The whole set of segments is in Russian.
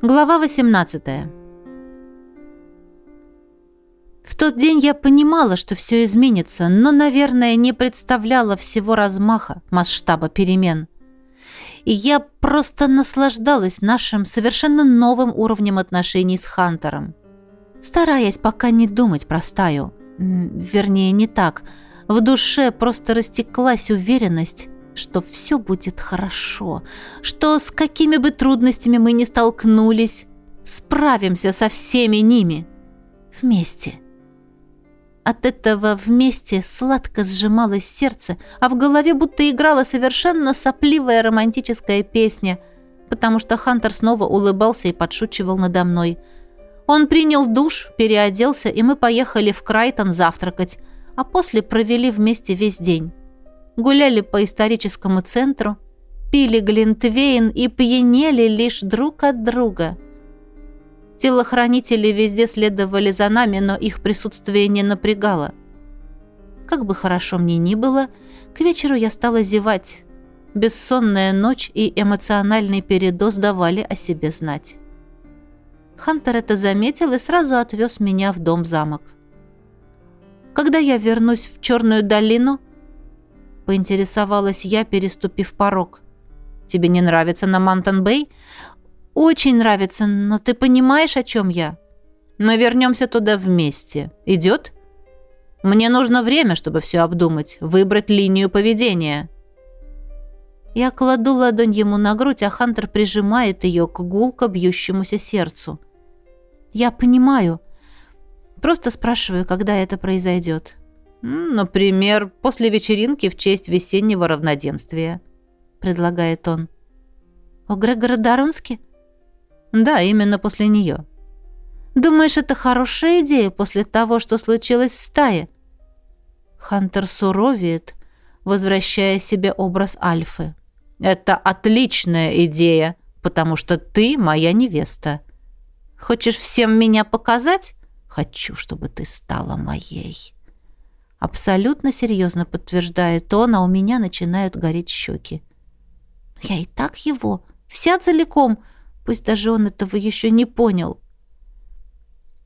Глава 18. В тот день я понимала, что все изменится, но, наверное, не представляла всего размаха, масштаба перемен. И я просто наслаждалась нашим совершенно новым уровнем отношений с Хантером. Стараясь пока не думать про стаю. Вернее, не так. В душе просто растеклась уверенность, что все будет хорошо, что с какими бы трудностями мы ни столкнулись, справимся со всеми ними. Вместе. От этого вместе сладко сжималось сердце, а в голове будто играла совершенно сопливая романтическая песня, потому что Хантер снова улыбался и подшучивал надо мной. Он принял душ, переоделся, и мы поехали в Крайтон завтракать, а после провели вместе весь день гуляли по историческому центру, пили глинтвейн и пьянели лишь друг от друга. Телохранители везде следовали за нами, но их присутствие не напрягало. Как бы хорошо мне ни было, к вечеру я стала зевать. Бессонная ночь и эмоциональный передоз давали о себе знать. Хантер это заметил и сразу отвез меня в дом-замок. Когда я вернусь в Черную долину, поинтересовалась я, переступив порог. «Тебе не нравится на Мантон-Бэй?» «Очень нравится, но ты понимаешь, о чем я?» «Мы вернемся туда вместе. Идет?» «Мне нужно время, чтобы все обдумать, выбрать линию поведения». Я кладу ладонь ему на грудь, а Хантер прижимает ее к гулко бьющемуся сердцу. «Я понимаю. Просто спрашиваю, когда это произойдет». «Например, после вечеринки в честь весеннего равноденствия», — предлагает он. «У Грегора Дарунски?» «Да, именно после нее». «Думаешь, это хорошая идея после того, что случилось в стае?» Хантер суровеет, возвращая себе образ Альфы. «Это отличная идея, потому что ты моя невеста. Хочешь всем меня показать? Хочу, чтобы ты стала моей». Абсолютно серьезно подтверждает он, а у меня начинают гореть щеки. Я и так его, вся целиком, пусть даже он этого еще не понял.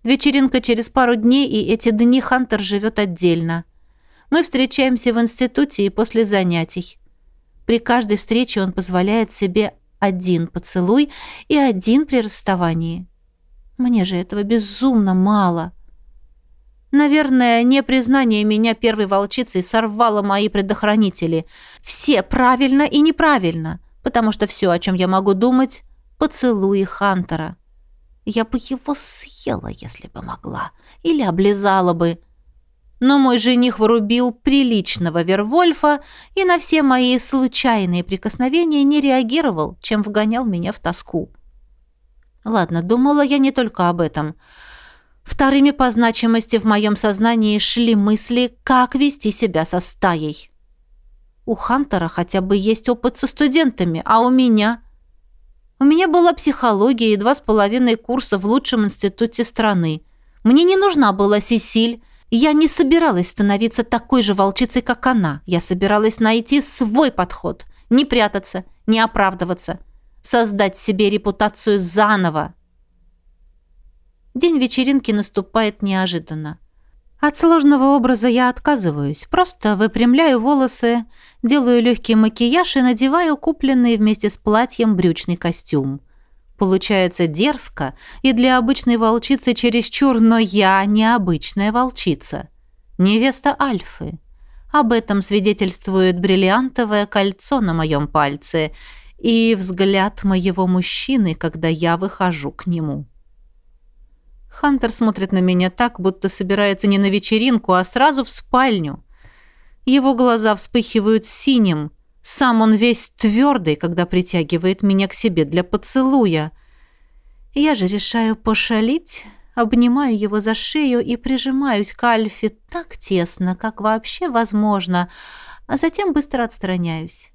Вечеринка через пару дней, и эти дни Хантер живет отдельно. Мы встречаемся в институте и после занятий. При каждой встрече он позволяет себе один поцелуй и один при расставании. Мне же этого безумно мало. — Наверное, непризнание меня первой волчицей сорвало мои предохранители. Все правильно и неправильно, потому что все, о чем я могу думать, поцелуи Хантера. Я бы его съела, если бы могла, или облизала бы. Но мой жених вырубил приличного Вервольфа и на все мои случайные прикосновения не реагировал, чем вгонял меня в тоску. Ладно, думала я не только об этом — Вторыми по значимости в моем сознании шли мысли, как вести себя со стаей. У Хантера хотя бы есть опыт со студентами, а у меня... У меня была психология и два с половиной курса в лучшем институте страны. Мне не нужна была Сесиль. Я не собиралась становиться такой же волчицей, как она. Я собиралась найти свой подход. Не прятаться, не оправдываться. Создать себе репутацию заново. День вечеринки наступает неожиданно. От сложного образа я отказываюсь. Просто выпрямляю волосы, делаю легкий макияж и надеваю купленный вместе с платьем брючный костюм. Получается дерзко и для обычной волчицы чересчур, но я необычная волчица. Невеста Альфы. Об этом свидетельствует бриллиантовое кольцо на моем пальце и взгляд моего мужчины, когда я выхожу к нему. Хантер смотрит на меня так, будто собирается не на вечеринку, а сразу в спальню. Его глаза вспыхивают синим. Сам он весь твердый, когда притягивает меня к себе для поцелуя. Я же решаю пошалить, обнимаю его за шею и прижимаюсь к Альфе так тесно, как вообще возможно, а затем быстро отстраняюсь.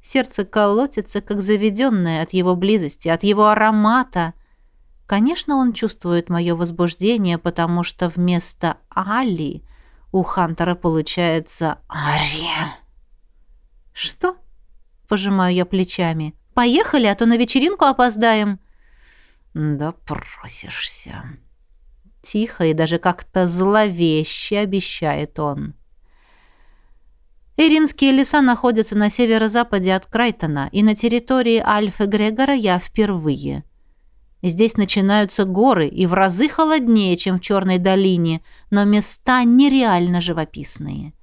Сердце колотится, как заведенное от его близости, от его аромата — Конечно, он чувствует мое возбуждение, потому что вместо Али у Хантера получается Ари. «Что?» — пожимаю я плечами. «Поехали, а то на вечеринку опоздаем». Да просишься. Тихо и даже как-то зловеще обещает он. Иринские леса находятся на северо-западе от Крайтона, и на территории Альфы Грегора я впервые. Здесь начинаются горы, и в разы холоднее, чем в Черной долине, но места нереально живописные.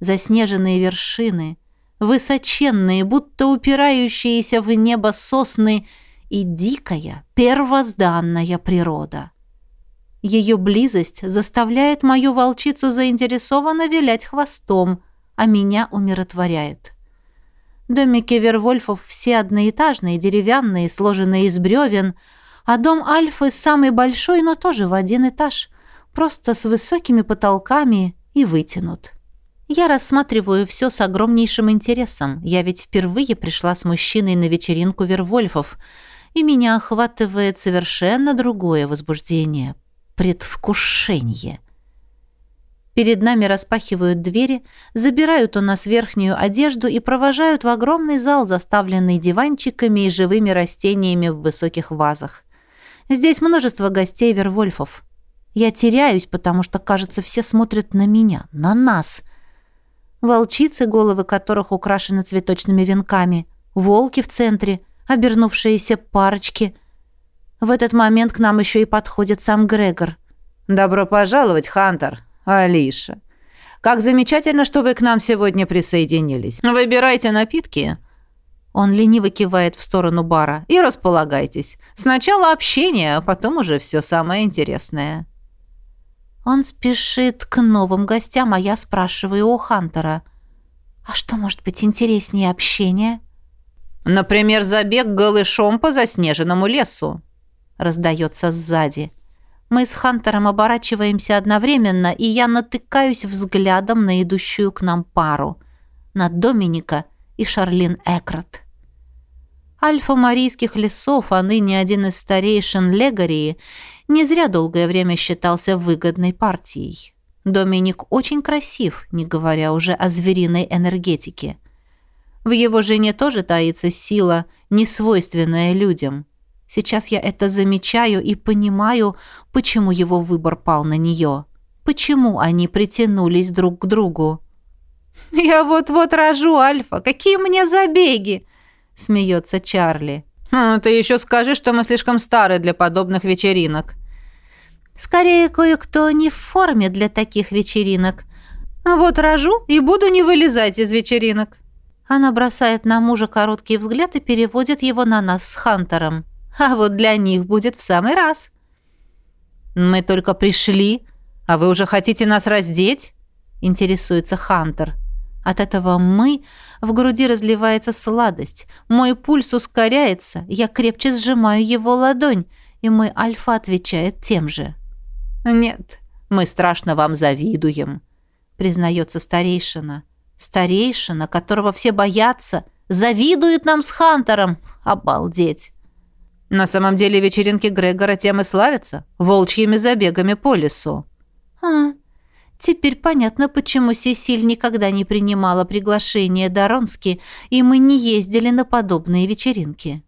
Заснеженные вершины, высоченные, будто упирающиеся в небо сосны и дикая, первозданная природа. Ее близость заставляет мою волчицу заинтересованно вилять хвостом, а меня умиротворяет. Домики Вервольфов все одноэтажные, деревянные, сложенные из бревен, а дом Альфы самый большой, но тоже в один этаж, просто с высокими потолками и вытянут. Я рассматриваю все с огромнейшим интересом. Я ведь впервые пришла с мужчиной на вечеринку Вервольфов, и меня охватывает совершенно другое возбуждение — предвкушение. Перед нами распахивают двери, забирают у нас верхнюю одежду и провожают в огромный зал, заставленный диванчиками и живыми растениями в высоких вазах. Здесь множество гостей Вервольфов. Я теряюсь, потому что, кажется, все смотрят на меня, на нас. Волчицы, головы которых украшены цветочными венками, волки в центре, обернувшиеся парочки. В этот момент к нам еще и подходит сам Грегор. «Добро пожаловать, Хантер!» «Алиша, как замечательно, что вы к нам сегодня присоединились. Выбирайте напитки». Он лениво кивает в сторону бара. «И располагайтесь. Сначала общение, а потом уже все самое интересное». Он спешит к новым гостям, а я спрашиваю у Хантера. «А что может быть интереснее общения?» «Например, забег голышом по заснеженному лесу», — раздается сзади. Мы с Хантером оборачиваемся одновременно, и я натыкаюсь взглядом на идущую к нам пару. На Доминика и Шарлин Экрат. Альфа Марийских лесов, а ныне один из старейшин Легарии, не зря долгое время считался выгодной партией. Доминик очень красив, не говоря уже о звериной энергетике. В его жене тоже таится сила, несвойственная людям – Сейчас я это замечаю и понимаю, почему его выбор пал на нее. Почему они притянулись друг к другу. «Я вот-вот рожу, Альфа. Какие мне забеги!» — смеется Чарли. «Хм, «Ты еще скажи, что мы слишком стары для подобных вечеринок». «Скорее, кое-кто не в форме для таких вечеринок. Вот рожу и буду не вылезать из вечеринок». Она бросает на мужа короткий взгляд и переводит его на нас с Хантером. А вот для них будет в самый раз. Мы только пришли, а вы уже хотите нас раздеть? Интересуется Хантер. От этого «мы» в груди разливается сладость. Мой пульс ускоряется, я крепче сжимаю его ладонь, и мой Альфа отвечает тем же. «Нет, мы страшно вам завидуем», — признается старейшина. «Старейшина, которого все боятся, завидует нам с Хантером. Обалдеть!» На самом деле вечеринки Грегора тем и славятся. Волчьими забегами по лесу. А, теперь понятно, почему Сесиль никогда не принимала приглашение Доронски, и мы не ездили на подобные вечеринки.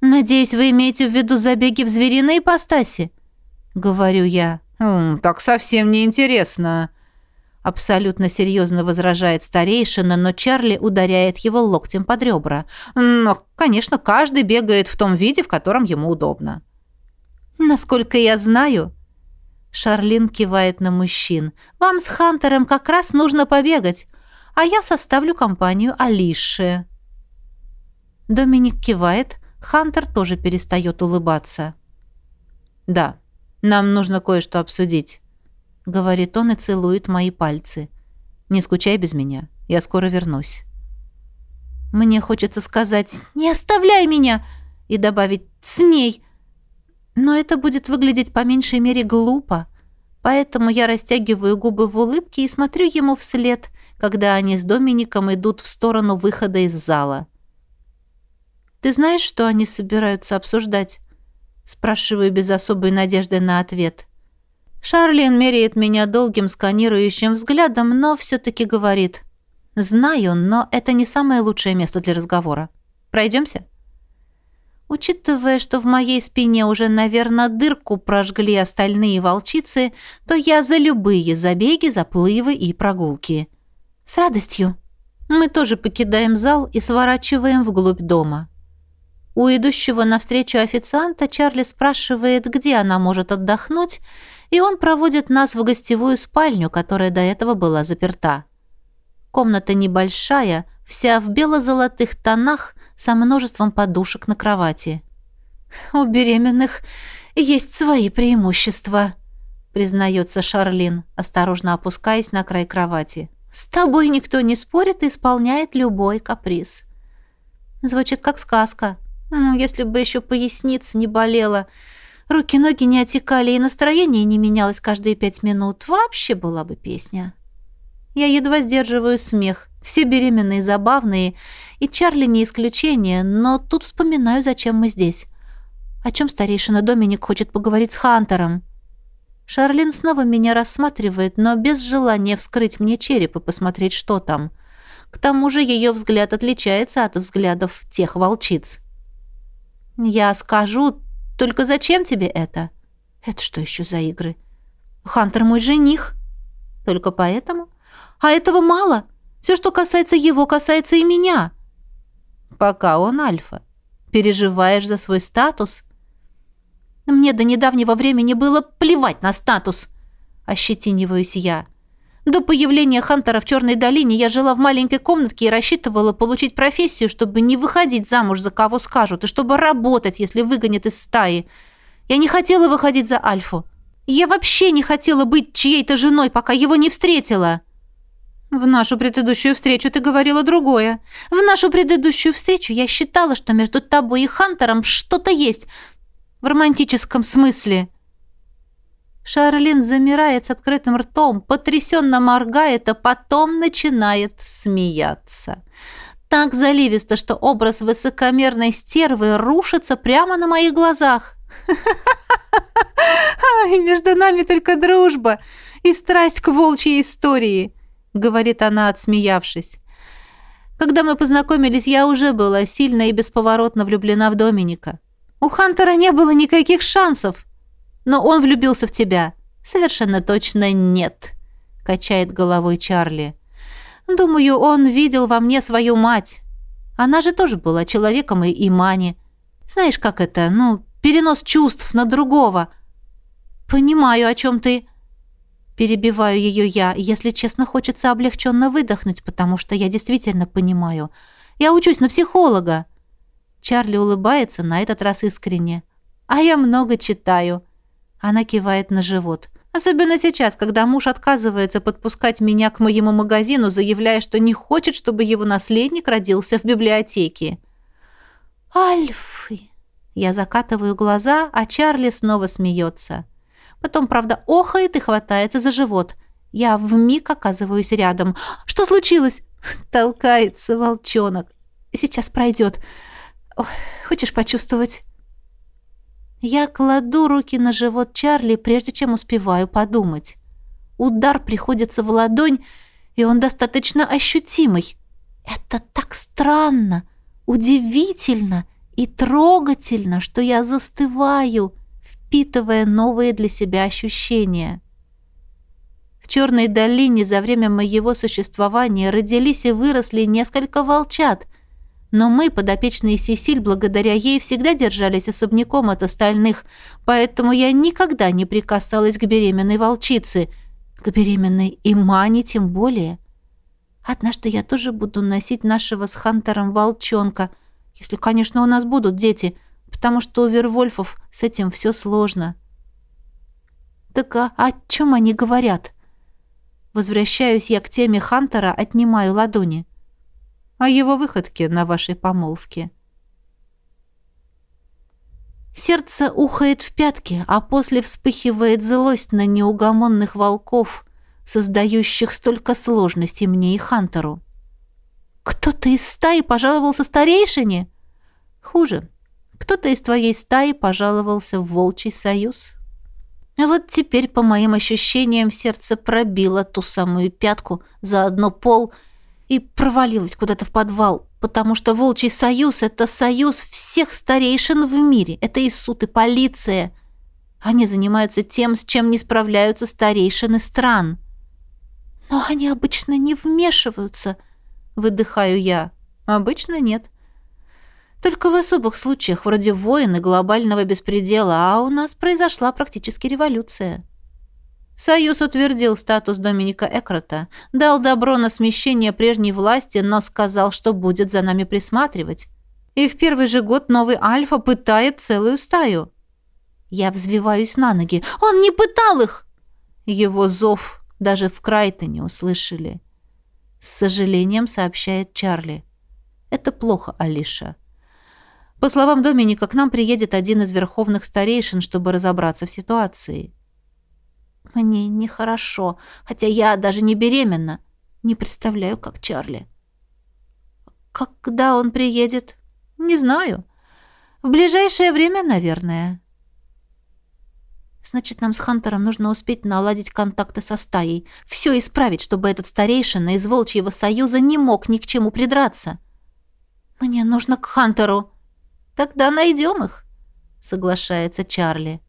«Надеюсь, вы имеете в виду забеги в звериной ипостаси?» — говорю я. «Так совсем не интересно», Абсолютно серьезно возражает старейшина, но Чарли ударяет его локтем под ребра. Но, конечно, каждый бегает в том виде, в котором ему удобно. Насколько я знаю... Шарлин кивает на мужчин. «Вам с Хантером как раз нужно побегать, а я составлю компанию Алише». Доминик кивает, Хантер тоже перестает улыбаться. «Да, нам нужно кое-что обсудить» говорит он и целует мои пальцы. Не скучай без меня. Я скоро вернусь. Мне хочется сказать «Не оставляй меня!» и добавить «С ней!» Но это будет выглядеть по меньшей мере глупо. Поэтому я растягиваю губы в улыбке и смотрю ему вслед, когда они с Домиником идут в сторону выхода из зала. «Ты знаешь, что они собираются обсуждать?» Спрашиваю без особой надежды на ответ. Шарлин меряет меня долгим сканирующим взглядом, но все-таки говорит. «Знаю, но это не самое лучшее место для разговора. Пройдемся?» Учитывая, что в моей спине уже, наверное, дырку прожгли остальные волчицы, то я за любые забеги, заплывы и прогулки. С радостью. Мы тоже покидаем зал и сворачиваем вглубь дома. У идущего навстречу официанта Чарли спрашивает, где она может отдохнуть, и он проводит нас в гостевую спальню, которая до этого была заперта. Комната небольшая, вся в бело-золотых тонах, со множеством подушек на кровати. «У беременных есть свои преимущества», — признается Шарлин, осторожно опускаясь на край кровати. «С тобой никто не спорит и исполняет любой каприз». Звучит как сказка. Ну, если бы еще поясница не болела, руки-ноги не отекали и настроение не менялось каждые пять минут, вообще была бы песня. Я едва сдерживаю смех. Все беременные забавные, и Чарли не исключение, но тут вспоминаю, зачем мы здесь. О чем старейшина Доминик хочет поговорить с Хантером. Шарлин снова меня рассматривает, но без желания вскрыть мне череп и посмотреть, что там. К тому же ее взгляд отличается от взглядов тех волчиц. «Я скажу, только зачем тебе это?» «Это что еще за игры?» «Хантер мой жених». «Только поэтому?» «А этого мало. Все, что касается его, касается и меня». «Пока он альфа. Переживаешь за свой статус?» «Мне до недавнего времени было плевать на статус», — ощетиниваюсь я. До появления Хантера в Черной долине я жила в маленькой комнатке и рассчитывала получить профессию, чтобы не выходить замуж за кого скажут, и чтобы работать, если выгонят из стаи. Я не хотела выходить за Альфу. Я вообще не хотела быть чьей-то женой, пока его не встретила. В нашу предыдущую встречу ты говорила другое. В нашу предыдущую встречу я считала, что между тобой и Хантером что-то есть. В романтическом смысле. Шарлин замирает с открытым ртом, потрясенно моргает, а потом начинает смеяться. Так заливисто, что образ высокомерной стервы рушится прямо на моих глазах. «Ай, между нами только дружба и страсть к волчьей истории», — говорит она, отсмеявшись. «Когда мы познакомились, я уже была сильно и бесповоротно влюблена в Доминика. У Хантера не было никаких шансов. Но он влюбился в тебя. Совершенно точно нет, качает головой Чарли. Думаю, он видел во мне свою мать. Она же тоже была человеком и имани. Знаешь, как это, ну, перенос чувств на другого. Понимаю, о чем ты. Перебиваю ее я. Если честно, хочется облегченно выдохнуть, потому что я действительно понимаю. Я учусь на психолога. Чарли улыбается, на этот раз искренне. А я много читаю. Она кивает на живот. Особенно сейчас, когда муж отказывается подпускать меня к моему магазину, заявляя, что не хочет, чтобы его наследник родился в библиотеке. «Альфы!» Я закатываю глаза, а Чарли снова смеется. Потом, правда, охает и хватается за живот. Я вмиг оказываюсь рядом. «Что случилось?» Толкается волчонок. «Сейчас пройдет. Ох, хочешь почувствовать?» Я кладу руки на живот Чарли, прежде чем успеваю подумать. Удар приходится в ладонь, и он достаточно ощутимый. Это так странно, удивительно и трогательно, что я застываю, впитывая новые для себя ощущения. В Черной долине за время моего существования родились и выросли несколько волчат — но мы, подопечные Сесиль, благодаря ей всегда держались особняком от остальных, поэтому я никогда не прикасалась к беременной волчице, к беременной Имане тем более. Однажды я тоже буду носить нашего с Хантером волчонка, если, конечно, у нас будут дети, потому что у Вервольфов с этим все сложно. Так а о чем они говорят? Возвращаюсь я к теме Хантера, отнимаю ладони о его выходке на вашей помолвке. Сердце ухает в пятки, а после вспыхивает злость на неугомонных волков, создающих столько сложностей мне и Хантеру. Кто-то из стаи пожаловался старейшине? Хуже. Кто-то из твоей стаи пожаловался в волчий союз. А вот теперь, по моим ощущениям, сердце пробило ту самую пятку, заодно пол — и провалилась куда-то в подвал. потому что Волчий Союз — это союз всех старейшин в мире. Это и суд, и полиция. Они занимаются тем, с чем не справляются старейшины стран. Но они обычно не вмешиваются, выдыхаю я. Обычно нет. Только в особых случаях, вроде войн и глобального беспредела, а у нас произошла практически революция. Союз утвердил статус Доминика Экрота, дал добро на смещение прежней власти, но сказал, что будет за нами присматривать. И в первый же год новый Альфа пытает целую стаю. Я взвиваюсь на ноги. Он не пытал их! Его зов даже в край-то не услышали. С сожалением сообщает Чарли. Это плохо, Алиша. По словам Доминика, к нам приедет один из верховных старейшин, чтобы разобраться в ситуации. Мне нехорошо, хотя я даже не беременна. Не представляю, как Чарли. Когда он приедет? Не знаю. В ближайшее время, наверное. Значит, нам с Хантером нужно успеть наладить контакты со стаей. Все исправить, чтобы этот старейшина из Волчьего Союза не мог ни к чему придраться. Мне нужно к Хантеру. Тогда найдем их, соглашается Чарли.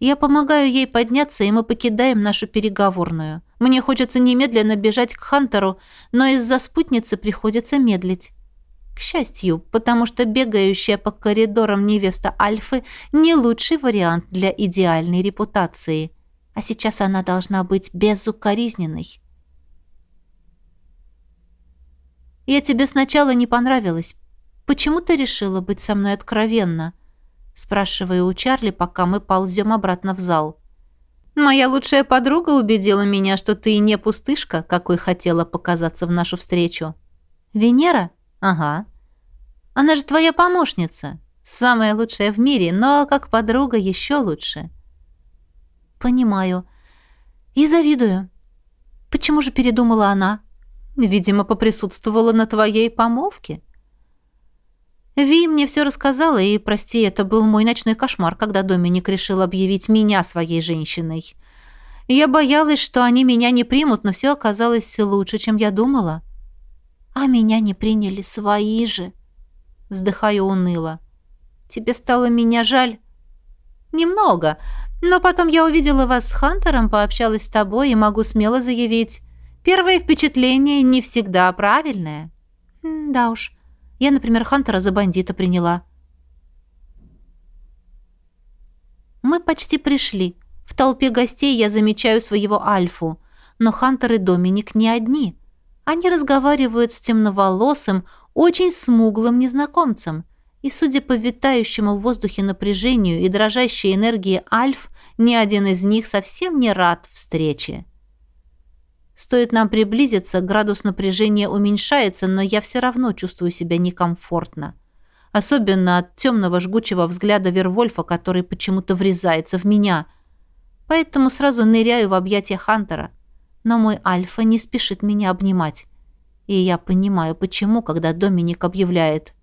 Я помогаю ей подняться, и мы покидаем нашу переговорную. Мне хочется немедленно бежать к Хантеру, но из-за спутницы приходится медлить. К счастью, потому что бегающая по коридорам невеста Альфы не лучший вариант для идеальной репутации. А сейчас она должна быть безукоризненной. Я тебе сначала не понравилась. Почему ты решила быть со мной откровенна? спрашиваю у Чарли, пока мы ползем обратно в зал. Моя лучшая подруга убедила меня, что ты не пустышка, какой хотела показаться в нашу встречу. Венера? Ага. Она же твоя помощница. Самая лучшая в мире, но как подруга еще лучше. Понимаю. И завидую. Почему же передумала она? Видимо, поприсутствовала на твоей помолвке. Ви мне все рассказала, и, прости, это был мой ночной кошмар, когда Доминик решил объявить меня своей женщиной. Я боялась, что они меня не примут, но все оказалось лучше, чем я думала. А меня не приняли свои же. Вздыхаю уныло. Тебе стало меня жаль? Немного. Но потом я увидела вас с Хантером, пообщалась с тобой и могу смело заявить, первое впечатление не всегда правильное. Да уж. Я, например, Хантера за бандита приняла. Мы почти пришли. В толпе гостей я замечаю своего Альфу. Но Хантер и Доминик не одни. Они разговаривают с темноволосым, очень смуглым незнакомцем. И, судя по витающему в воздухе напряжению и дрожащей энергии Альф, ни один из них совсем не рад встрече. Стоит нам приблизиться, градус напряжения уменьшается, но я все равно чувствую себя некомфортно. Особенно от темного жгучего взгляда Вервольфа, который почему-то врезается в меня. Поэтому сразу ныряю в объятия Хантера. Но мой Альфа не спешит меня обнимать. И я понимаю, почему, когда Доминик объявляет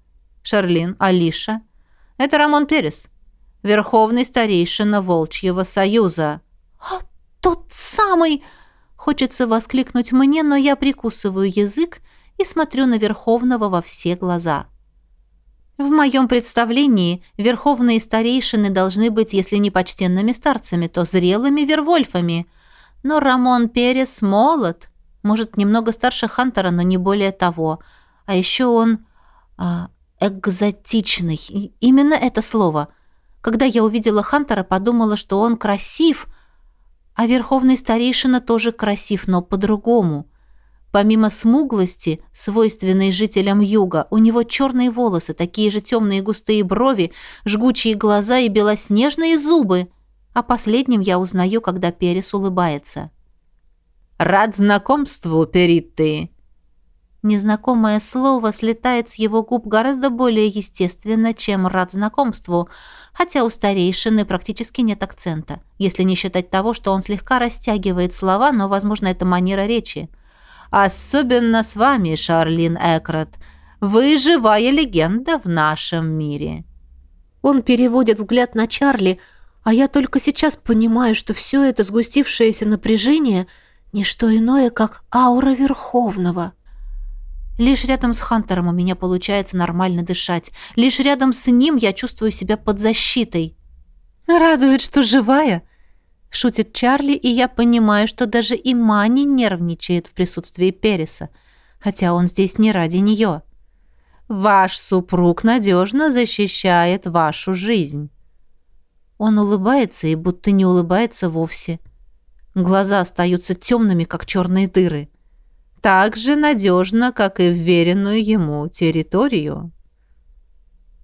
«Шарлин, Алиша, это Рамон Перес, верховный старейшина Волчьего Союза». «А, тот самый!» Хочется воскликнуть мне, но я прикусываю язык и смотрю на Верховного во все глаза. В моем представлении верховные старейшины должны быть, если не почтенными старцами, то зрелыми вервольфами. Но Рамон Перес молод, может, немного старше Хантера, но не более того. А еще он а, экзотичный. Именно это слово. Когда я увидела Хантера, подумала, что он красив, а верховный старейшина тоже красив, но по-другому. Помимо смуглости, свойственной жителям юга, у него черные волосы, такие же темные густые брови, жгучие глаза и белоснежные зубы. О последнем я узнаю, когда Перес улыбается. «Рад знакомству, Перитты!» Незнакомое слово слетает с его губ гораздо более естественно, чем «рад знакомству», хотя у старейшины практически нет акцента, если не считать того, что он слегка растягивает слова, но, возможно, это манера речи. «Особенно с вами, Шарлин Экрат. Вы живая легенда в нашем мире». Он переводит взгляд на Чарли, а я только сейчас понимаю, что все это сгустившееся напряжение – не что иное, как аура Верховного – Лишь рядом с Хантером у меня получается нормально дышать. Лишь рядом с ним я чувствую себя под защитой. «Радует, что живая», — шутит Чарли, и я понимаю, что даже и Мани нервничает в присутствии Переса, хотя он здесь не ради нее. «Ваш супруг надежно защищает вашу жизнь». Он улыбается и будто не улыбается вовсе. Глаза остаются темными, как черные дыры. Так же надежно, как и вверенную ему территорию.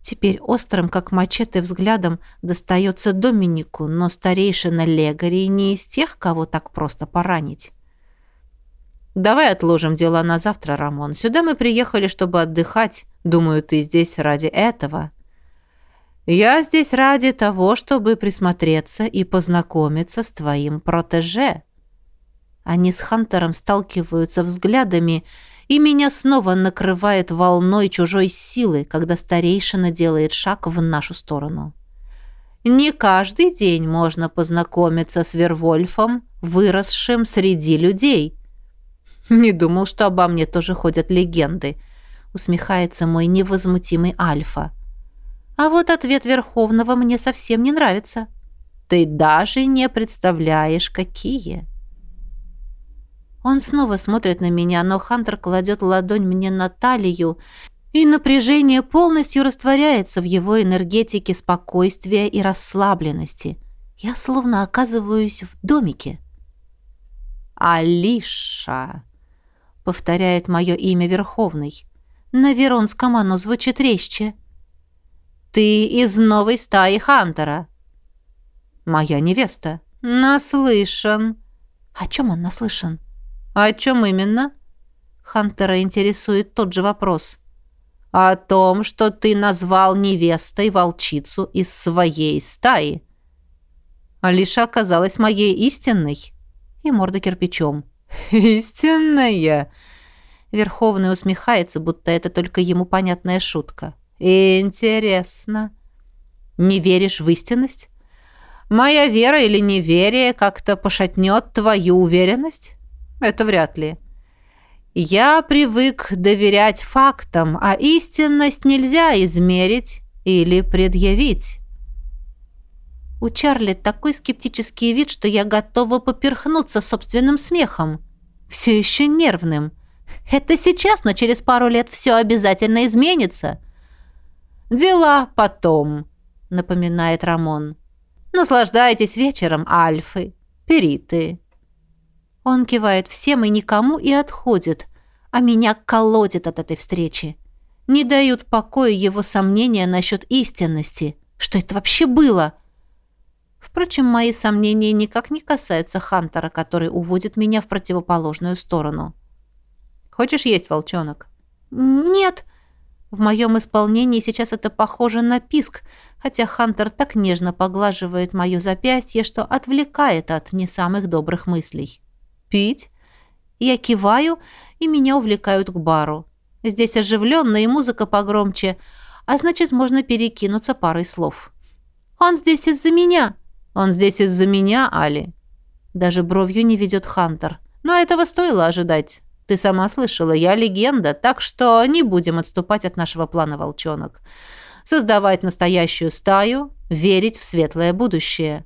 Теперь острым, как мачете, взглядом достается Доминику, но старейшина Легари не из тех, кого так просто поранить. «Давай отложим дела на завтра, Рамон. Сюда мы приехали, чтобы отдыхать. Думаю, ты здесь ради этого». «Я здесь ради того, чтобы присмотреться и познакомиться с твоим протеже». Они с Хантером сталкиваются взглядами, и меня снова накрывает волной чужой силы, когда старейшина делает шаг в нашу сторону. Не каждый день можно познакомиться с Вервольфом, выросшим среди людей. Не думал, что обо мне тоже ходят легенды, усмехается мой невозмутимый Альфа. А вот ответ Верховного мне совсем не нравится. Ты даже не представляешь, какие. Он снова смотрит на меня, но Хантер кладет ладонь мне на талию, и напряжение полностью растворяется в его энергетике спокойствия и расслабленности. Я словно оказываюсь в домике. «Алиша», — повторяет мое имя Верховный. На Веронском оно звучит резче. «Ты из новой стаи Хантера». «Моя невеста». «Наслышан». «О чем он наслышан?» «О чем именно?» Хантера интересует тот же вопрос. «О том, что ты назвал невестой волчицу из своей стаи». Алиша оказалась моей истинной. И морда кирпичом. «Истинная?» Верховный усмехается, будто это только ему понятная шутка. «Интересно. Не веришь в истинность? Моя вера или неверие как-то пошатнет твою уверенность?» Это вряд ли. Я привык доверять фактам, а истинность нельзя измерить или предъявить. У Чарли такой скептический вид, что я готова поперхнуться собственным смехом. Все еще нервным. Это сейчас, но через пару лет все обязательно изменится. «Дела потом», — напоминает Рамон. «Наслаждайтесь вечером, альфы, периты». Он кивает всем и никому и отходит, а меня колодит от этой встречи. Не дают покоя его сомнения насчет истинности. Что это вообще было? Впрочем, мои сомнения никак не касаются Хантера, который уводит меня в противоположную сторону. «Хочешь есть, волчонок?» «Нет!» В моем исполнении сейчас это похоже на писк, хотя Хантер так нежно поглаживает мое запястье, что отвлекает от не самых добрых мыслей пить. Я киваю, и меня увлекают к бару. Здесь оживленно и музыка погромче, а значит, можно перекинуться парой слов. «Он здесь из-за меня!» «Он здесь из-за меня, Али!» Даже бровью не ведет Хантер. «Но этого стоило ожидать. Ты сама слышала, я легенда, так что не будем отступать от нашего плана, волчонок. Создавать настоящую стаю, верить в светлое будущее».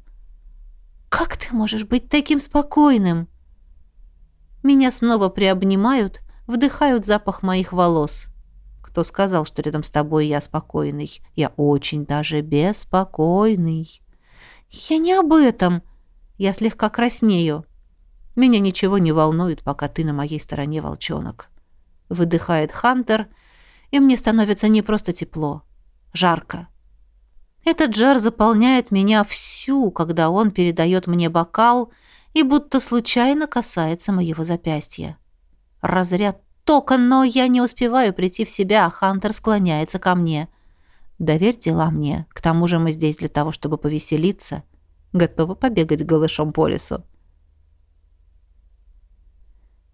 «Как ты можешь быть таким спокойным?» Меня снова приобнимают, вдыхают запах моих волос. Кто сказал, что рядом с тобой я спокойный? Я очень даже беспокойный. Я не об этом. Я слегка краснею. Меня ничего не волнует, пока ты на моей стороне, волчонок. Выдыхает Хантер, и мне становится не просто тепло, жарко. Этот жар заполняет меня всю, когда он передает мне бокал — и будто случайно касается моего запястья. Разряд тока, но я не успеваю прийти в себя, а Хантер склоняется ко мне. «Доверь дела мне. К тому же мы здесь для того, чтобы повеселиться. Готова побегать голышом по лесу».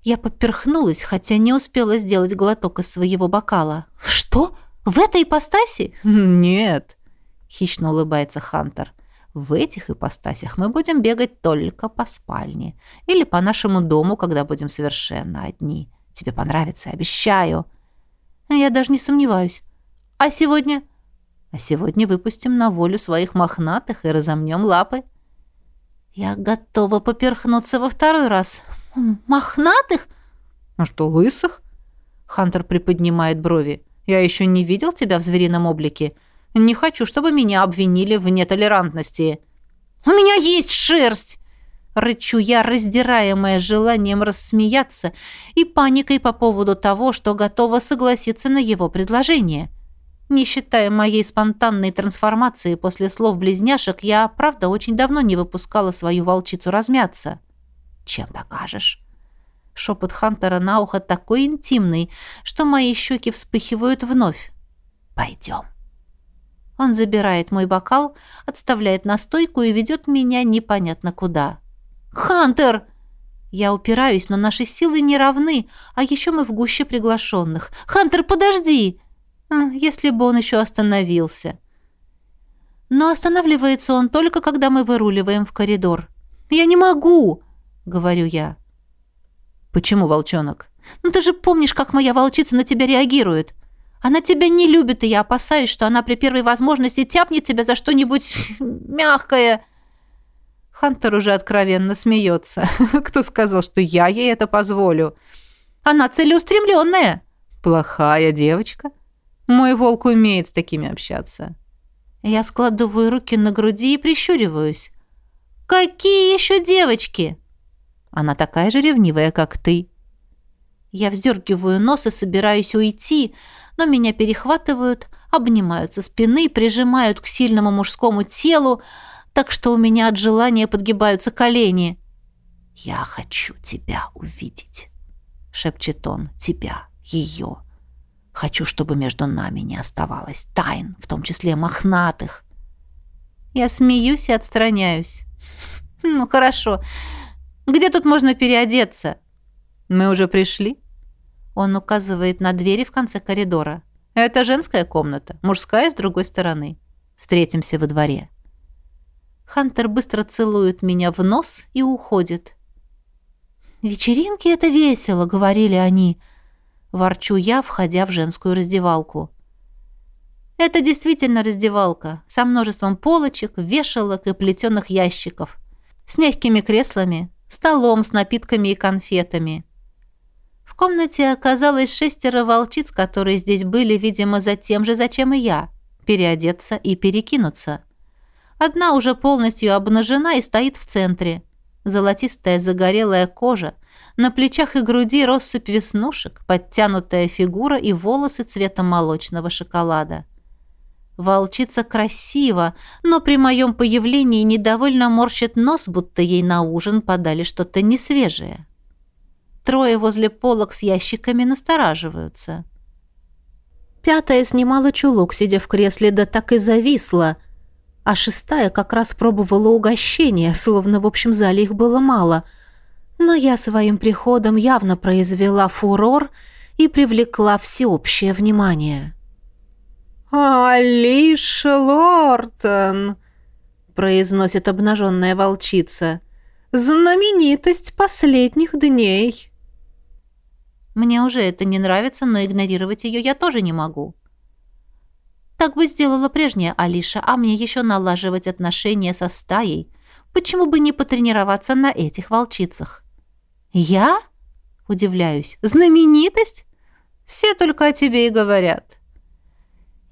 Я поперхнулась, хотя не успела сделать глоток из своего бокала. «Что? В этой ипостаси?» «Нет», — хищно улыбается Хантер. В этих ипостасях мы будем бегать только по спальне или по нашему дому, когда будем совершенно одни. Тебе понравится, обещаю. Я даже не сомневаюсь. А сегодня? А сегодня выпустим на волю своих мохнатых и разомнем лапы. Я готова поперхнуться во второй раз. Мохнатых? А что, лысых? Хантер приподнимает брови. Я еще не видел тебя в зверином облике. Не хочу, чтобы меня обвинили в нетолерантности. У меня есть шерсть! Рычу я, раздираемая желанием рассмеяться и паникой по поводу того, что готова согласиться на его предложение. Не считая моей спонтанной трансформации после слов близняшек, я, правда, очень давно не выпускала свою волчицу размяться. «Чем докажешь?» Шепот Хантера на ухо такой интимный, что мои щеки вспыхивают вновь. «Пойдем». Он забирает мой бокал, отставляет на стойку и ведет меня непонятно куда. «Хантер!» Я упираюсь, но наши силы не равны, а еще мы в гуще приглашенных. «Хантер, подожди!» а, Если бы он еще остановился. Но останавливается он только, когда мы выруливаем в коридор. «Я не могу!» — говорю я. «Почему, волчонок?» «Ну ты же помнишь, как моя волчица на тебя реагирует. Она тебя не любит, и я опасаюсь, что она при первой возможности тяпнет тебя за что-нибудь мягкое». Хантер уже откровенно смеется. Кто сказал, что я ей это позволю? Она целеустремленная. Плохая девочка. Мой волк умеет с такими общаться. Я складываю руки на груди и прищуриваюсь. Какие еще девочки? Она такая же ревнивая, как ты. Я вздергиваю нос и собираюсь уйти, но меня перехватывают, обнимают со спины, прижимают к сильному мужскому телу, так что у меня от желания подгибаются колени. «Я хочу тебя увидеть», — шепчет он, — «тебя, ее. Хочу, чтобы между нами не оставалось тайн, в том числе мохнатых». Я смеюсь и отстраняюсь. «Ну, хорошо. Где тут можно переодеться?» «Мы уже пришли?» Он указывает на двери в конце коридора. «Это женская комната, мужская с другой стороны. Встретимся во дворе». Хантер быстро целует меня в нос и уходит. «Вечеринки — это весело», — говорили они. Ворчу я, входя в женскую раздевалку. Это действительно раздевалка, со множеством полочек, вешалок и плетеных ящиков, с мягкими креслами, столом с напитками и конфетами. Комнате оказалось шестеро волчиц, которые здесь были, видимо, за тем же, зачем и я — переодеться и перекинуться. Одна уже полностью обнажена и стоит в центре. Золотистая загорелая кожа, на плечах и груди россыпь веснушек, подтянутая фигура и волосы цвета молочного шоколада. Волчица красива, но при моем появлении недовольно морщит нос, будто ей на ужин подали что-то несвежее. Трое возле полок с ящиками настораживаются. Пятая снимала чулок, сидя в кресле, да так и зависла — а шестая как раз пробовала угощения, словно в общем зале их было мало. Но я своим приходом явно произвела фурор и привлекла всеобщее внимание. «Алиша Лортон!» — произносит обнаженная волчица. «Знаменитость последних дней!» Мне уже это не нравится, но игнорировать ее я тоже не могу. Так бы сделала прежняя Алиша, а мне еще налаживать отношения со стаей. Почему бы не потренироваться на этих волчицах? Я? Удивляюсь. Знаменитость? Все только о тебе и говорят.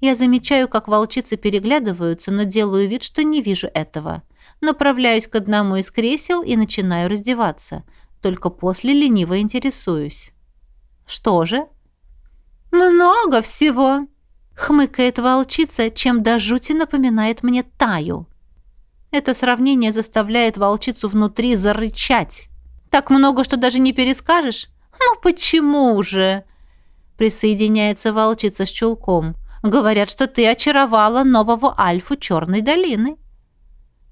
Я замечаю, как волчицы переглядываются, но делаю вид, что не вижу этого. Направляюсь к одному из кресел и начинаю раздеваться. Только после лениво интересуюсь. Что же? Много всего, Хмыкает волчица, чем до жути напоминает мне Таю. Это сравнение заставляет волчицу внутри зарычать. Так много, что даже не перескажешь? Ну почему же? Присоединяется волчица с чулком. Говорят, что ты очаровала нового альфу Черной долины.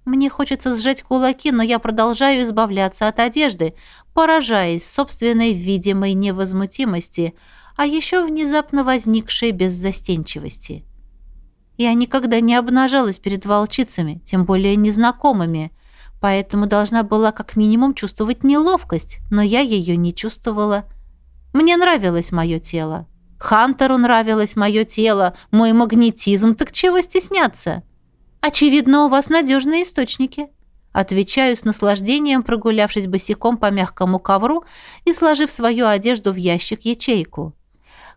Мне хочется сжать кулаки, но я продолжаю избавляться от одежды, поражаясь собственной видимой невозмутимости – а еще внезапно возникшей беззастенчивости. Я никогда не обнажалась перед волчицами, тем более незнакомыми, поэтому должна была как минимум чувствовать неловкость, но я ее не чувствовала. Мне нравилось мое тело. Хантеру нравилось мое тело, мой магнетизм, так чего стесняться? Очевидно, у вас надежные источники. Отвечаю с наслаждением, прогулявшись босиком по мягкому ковру и сложив свою одежду в ящик-ячейку.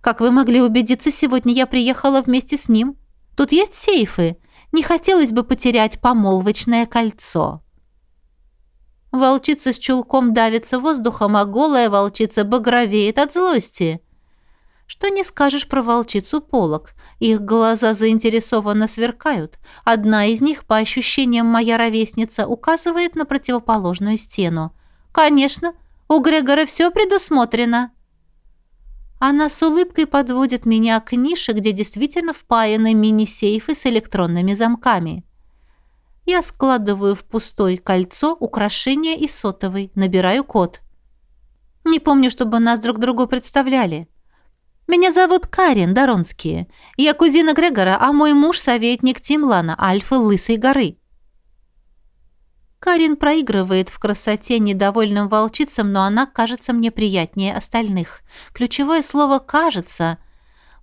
Как вы могли убедиться, сегодня я приехала вместе с ним. Тут есть сейфы. Не хотелось бы потерять помолвочное кольцо. Волчица с чулком давится воздухом, а голая волчица багровеет от злости. Что не скажешь про волчицу полок. Их глаза заинтересованно сверкают. Одна из них, по ощущениям моя ровесница, указывает на противоположную стену. «Конечно, у Грегора все предусмотрено». Она с улыбкой подводит меня к нише, где действительно впаяны мини-сейфы с электронными замками. Я складываю в пустой кольцо, украшение и сотовый, набираю код. Не помню, чтобы нас друг другу представляли. Меня зовут Карин Доронские. Я кузина Грегора, а мой муж — советник Тимлана, Альфы Лысой горы». Карин проигрывает в красоте недовольным волчицам, но она кажется мне приятнее остальных. Ключевое слово «кажется»,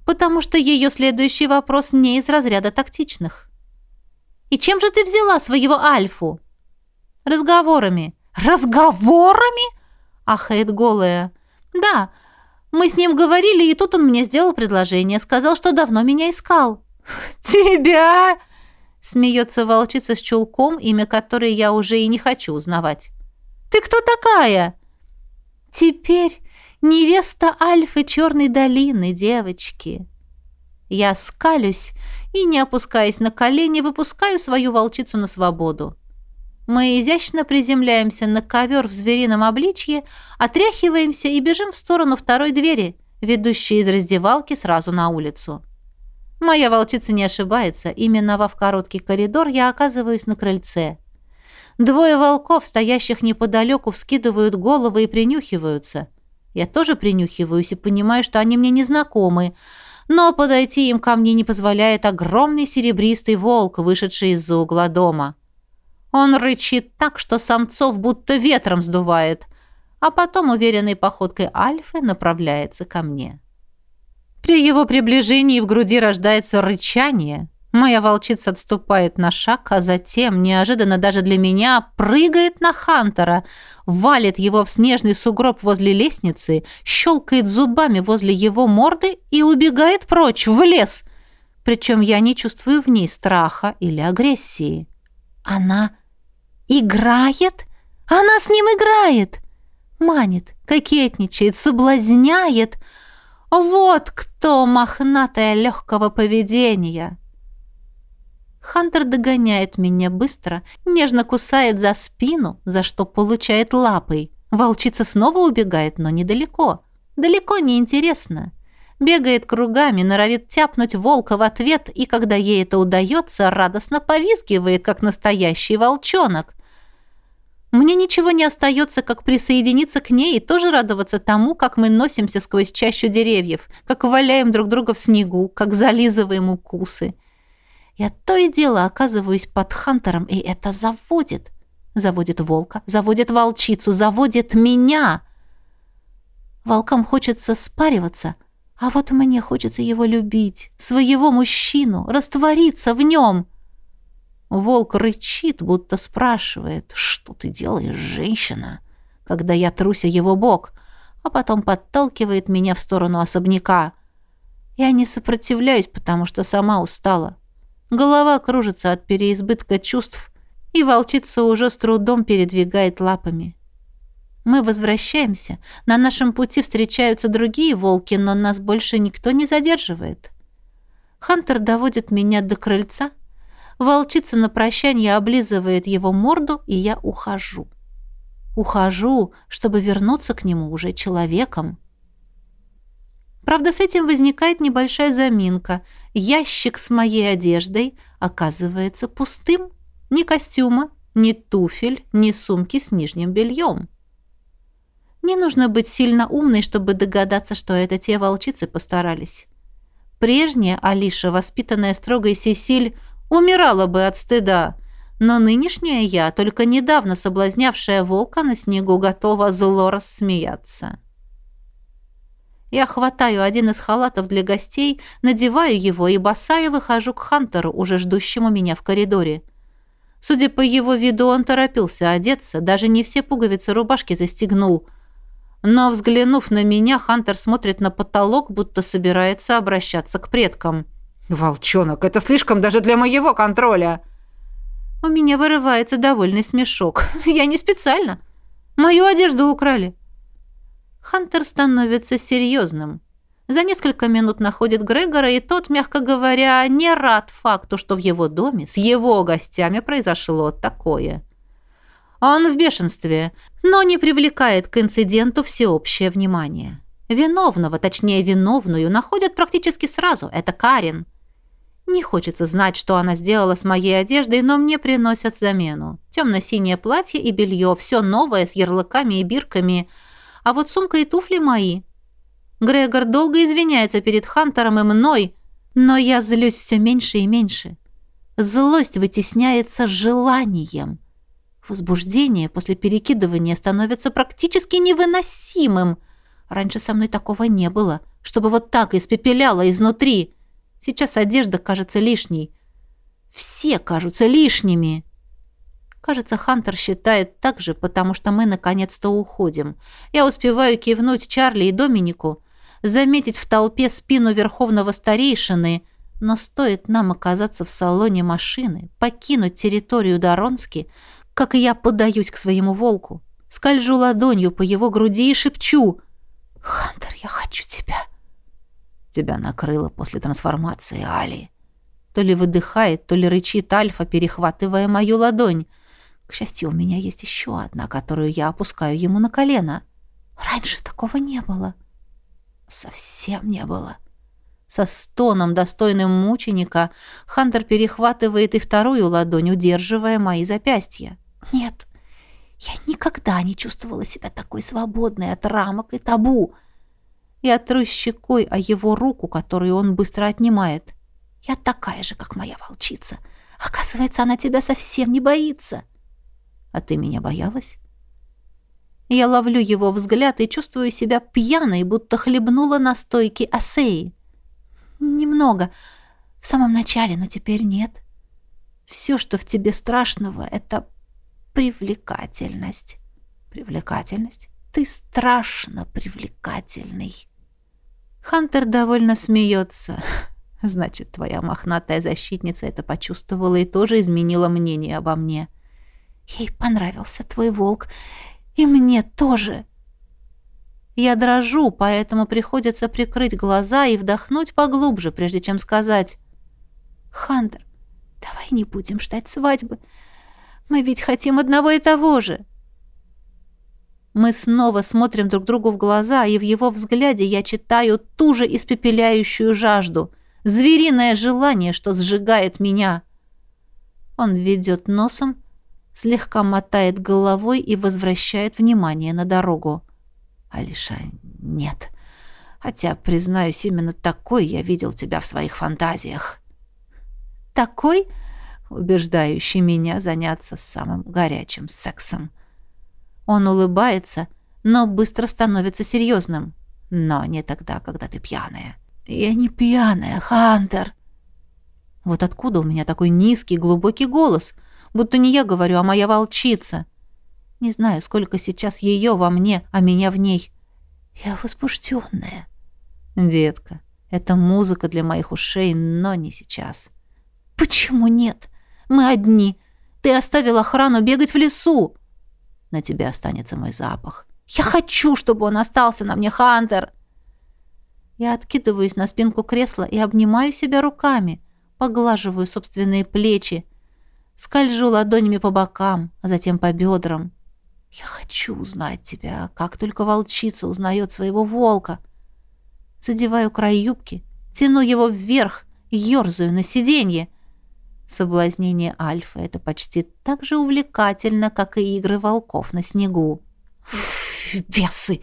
потому что ее следующий вопрос не из разряда тактичных. «И чем же ты взяла своего Альфу?» «Разговорами». «Разговорами?» — ахает голая. «Да, мы с ним говорили, и тут он мне сделал предложение. Сказал, что давно меня искал». «Тебя?» — смеется волчица с чулком, имя которой я уже и не хочу узнавать. «Ты кто такая?» «Теперь невеста Альфы Черной долины, девочки». Я скалюсь и, не опускаясь на колени, выпускаю свою волчицу на свободу. Мы изящно приземляемся на ковер в зверином обличье, отряхиваемся и бежим в сторону второй двери, ведущей из раздевалки сразу на улицу. Моя волчица не ошибается, именно во в короткий коридор я оказываюсь на крыльце. Двое волков, стоящих неподалеку, вскидывают головы и принюхиваются. Я тоже принюхиваюсь и понимаю, что они мне не знакомы, но подойти им ко мне не позволяет огромный серебристый волк, вышедший из-за угла дома. Он рычит так, что самцов будто ветром сдувает, а потом уверенной походкой Альфы направляется ко мне. При его приближении в груди рождается рычание. Моя волчица отступает на шаг, а затем, неожиданно даже для меня, прыгает на Хантера, валит его в снежный сугроб возле лестницы, щелкает зубами возле его морды и убегает прочь, в лес. Причем я не чувствую в ней страха или агрессии. Она играет? Она с ним играет! Манит, кокетничает, соблазняет. Вот кто мохнатая легкого поведения! Хантер догоняет меня быстро, нежно кусает за спину, за что получает лапой. Волчица снова убегает, но недалеко. Далеко не интересно бегает кругами, норовит тяпнуть волка в ответ, и когда ей это удается, радостно повизгивает, как настоящий волчонок. Мне ничего не остается, как присоединиться к ней и тоже радоваться тому, как мы носимся сквозь чащу деревьев, как валяем друг друга в снегу, как зализываем укусы. Я то и дело оказываюсь под Хантером, и это заводит. Заводит волка, заводит волчицу, заводит меня. Волкам хочется спариваться — а вот мне хочется его любить, своего мужчину, раствориться в нем. Волк рычит, будто спрашивает, что ты делаешь, женщина, когда я труся его бок, а потом подталкивает меня в сторону особняка. Я не сопротивляюсь, потому что сама устала. Голова кружится от переизбытка чувств, и волчица уже с трудом передвигает лапами. Мы возвращаемся. На нашем пути встречаются другие волки, но нас больше никто не задерживает. Хантер доводит меня до крыльца. Волчица на прощание облизывает его морду, и я ухожу. Ухожу, чтобы вернуться к нему уже человеком. Правда, с этим возникает небольшая заминка. Ящик с моей одеждой оказывается пустым. Ни костюма, ни туфель, ни сумки с нижним бельем. Не нужно быть сильно умной, чтобы догадаться, что это те волчицы постарались. Прежняя Алиша, воспитанная строгой Сесиль, умирала бы от стыда, но нынешняя я, только недавно соблазнявшая волка на снегу, готова зло рассмеяться. Я хватаю один из халатов для гостей, надеваю его и босая выхожу к Хантеру, уже ждущему меня в коридоре. Судя по его виду, он торопился одеться, даже не все пуговицы рубашки застегнул. Но, взглянув на меня, Хантер смотрит на потолок, будто собирается обращаться к предкам. «Волчонок, это слишком даже для моего контроля!» У меня вырывается довольный смешок. Я не специально. Мою одежду украли. Хантер становится серьезным. За несколько минут находит Грегора, и тот, мягко говоря, не рад факту, что в его доме с его гостями произошло такое. Он в бешенстве, но не привлекает к инциденту всеобщее внимание. Виновного, точнее виновную, находят практически сразу. Это Карин. Не хочется знать, что она сделала с моей одеждой, но мне приносят замену. Темно-синее платье и белье, все новое, с ярлыками и бирками – а вот сумка и туфли мои. Грегор долго извиняется перед Хантером и мной, но я злюсь все меньше и меньше. Злость вытесняется желанием. Возбуждение после перекидывания становится практически невыносимым. Раньше со мной такого не было, чтобы вот так испепеляло изнутри. Сейчас одежда кажется лишней. Все кажутся лишними. Кажется, Хантер считает так же, потому что мы наконец-то уходим. Я успеваю кивнуть Чарли и Доминику, заметить в толпе спину верховного старейшины, но стоит нам оказаться в салоне машины, покинуть территорию Доронски, как я подаюсь к своему волку, скольжу ладонью по его груди и шепчу «Хантер, я хочу тебя!» Тебя накрыло после трансформации, Али. То ли выдыхает, то ли рычит Альфа, перехватывая мою ладонь. К счастью, у меня есть еще одна, которую я опускаю ему на колено. Раньше такого не было. Совсем не было. Со стоном, достойным мученика, Хантер перехватывает и вторую ладонь, удерживая мои запястья. Нет, я никогда не чувствовала себя такой свободной от рамок и табу. Я трусь щекой о его руку, которую он быстро отнимает. Я такая же, как моя волчица. Оказывается, она тебя совсем не боится. — а ты меня боялась? Я ловлю его взгляд и чувствую себя пьяной, будто хлебнула на стойке осеи. Немного. В самом начале, но теперь нет. Все, что в тебе страшного, это привлекательность. Привлекательность? Ты страшно привлекательный. Хантер довольно смеется. Значит, твоя мохнатая защитница это почувствовала и тоже изменила мнение обо мне. — Ей понравился твой волк. И мне тоже. Я дрожу, поэтому приходится прикрыть глаза и вдохнуть поглубже, прежде чем сказать. «Хантер, давай не будем ждать свадьбы. Мы ведь хотим одного и того же». Мы снова смотрим друг другу в глаза, и в его взгляде я читаю ту же испепеляющую жажду, звериное желание, что сжигает меня. Он ведет носом, слегка мотает головой и возвращает внимание на дорогу. «Алиша, нет. Хотя, признаюсь, именно такой я видел тебя в своих фантазиях». «Такой?» Убеждающий меня заняться самым горячим сексом. Он улыбается, но быстро становится серьезным. Но не тогда, когда ты пьяная. Я не пьяная, Хантер. Вот откуда у меня такой низкий, глубокий голос — будто не я говорю, а моя волчица. Не знаю, сколько сейчас ее во мне, а меня в ней. Я возбужденная. Детка, это музыка для моих ушей, но не сейчас. Почему нет? Мы одни. Ты оставил охрану бегать в лесу. На тебе останется мой запах. Я хочу, чтобы он остался на мне, Хантер. Я откидываюсь на спинку кресла и обнимаю себя руками, поглаживаю собственные плечи, Скольжу ладонями по бокам, а затем по бедрам. Я хочу узнать тебя, как только волчица узнает своего волка. Задеваю край юбки, тяну его вверх, ерзаю на сиденье. Соблазнение Альфа — это почти так же увлекательно, как и игры волков на снегу. «Бесы!»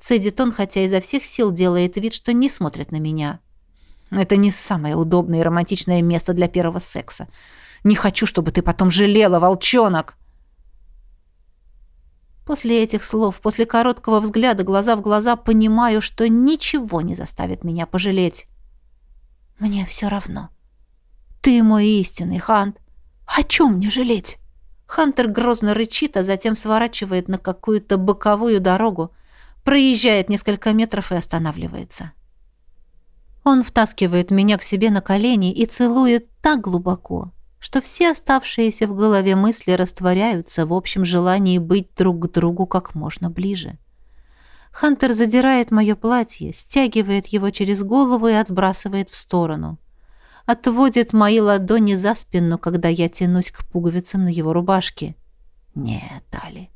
Цедит он, хотя изо всех сил делает вид, что не смотрит на меня. «Это не самое удобное и романтичное место для первого секса. Не хочу, чтобы ты потом жалела, волчонок!» После этих слов, после короткого взгляда глаза в глаза, понимаю, что ничего не заставит меня пожалеть. Мне все равно. Ты мой истинный, Хант. О чем мне жалеть? Хантер грозно рычит, а затем сворачивает на какую-то боковую дорогу, проезжает несколько метров и останавливается. Он втаскивает меня к себе на колени и целует так глубоко, что все оставшиеся в голове мысли растворяются в общем желании быть друг к другу как можно ближе. Хантер задирает мое платье, стягивает его через голову и отбрасывает в сторону. Отводит мои ладони за спину, когда я тянусь к пуговицам на его рубашке. «Нет, Али,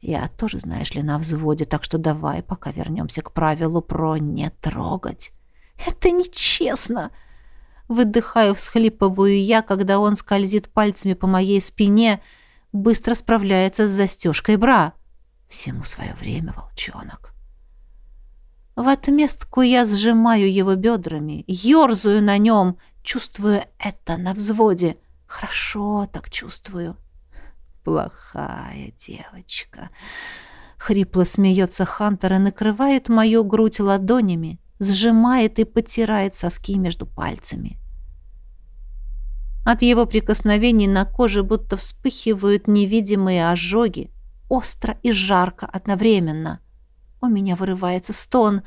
я тоже, знаешь ли, на взводе, так что давай пока вернемся к правилу про «не трогать». «Это нечестно!» Выдыхаю, всхлипываю я, когда он скользит пальцами по моей спине, быстро справляется с застежкой бра. Всему свое время, волчонок. В отместку я сжимаю его бедрами, ерзаю на нем, чувствую это на взводе. Хорошо так чувствую. Плохая девочка. Хрипло смеется Хантер и накрывает мою грудь ладонями, сжимает и потирает соски между пальцами. От его прикосновений на коже будто вспыхивают невидимые ожоги, остро и жарко одновременно. У меня вырывается стон.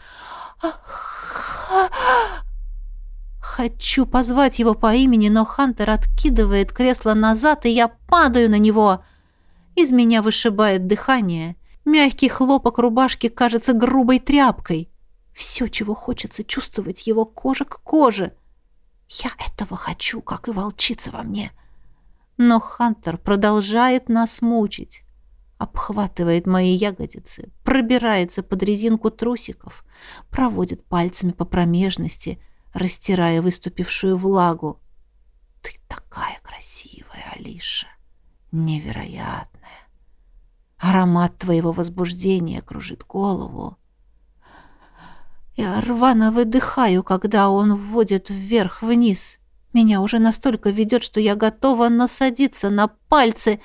Хочу позвать его по имени, но Хантер откидывает кресло назад, и я падаю на него. Из меня вышибает дыхание. Мягкий хлопок рубашки кажется грубой тряпкой. Все, чего хочется чувствовать, его кожа к коже. Я этого хочу, как и волчица во мне. Но Хантер продолжает нас мучить. Обхватывает мои ягодицы, пробирается под резинку трусиков, проводит пальцами по промежности, растирая выступившую влагу. Ты такая красивая, Алиша, невероятная. Аромат твоего возбуждения кружит голову. Я рвано выдыхаю, когда он вводит вверх-вниз. Меня уже настолько ведет, что я готова насадиться на пальцы,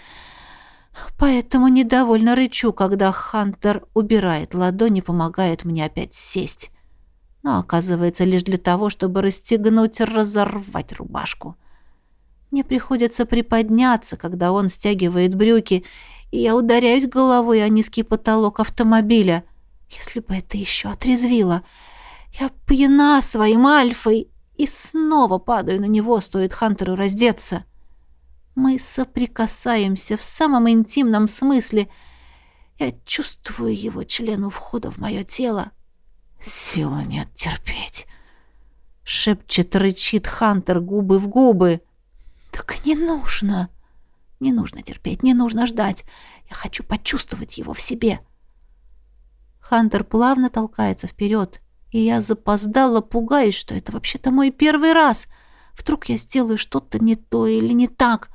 поэтому недовольно рычу, когда Хантер убирает ладони помогает мне опять сесть. Но оказывается лишь для того, чтобы расстегнуть, разорвать рубашку. Мне приходится приподняться, когда он стягивает брюки, и я ударяюсь головой о низкий потолок автомобиля — если бы это еще отрезвило. Я пьяна своим альфой и снова падаю на него, стоит Хантеру раздеться. Мы соприкасаемся в самом интимном смысле. Я чувствую его члену входа в мое тело. Силы нет терпеть. Шепчет, рычит Хантер губы в губы. Так не нужно. Не нужно терпеть, не нужно ждать. Я хочу почувствовать его в себе. — Хантер плавно толкается вперед, и я запоздала, пугаюсь, что это вообще-то мой первый раз. Вдруг я сделаю что-то не то или не так.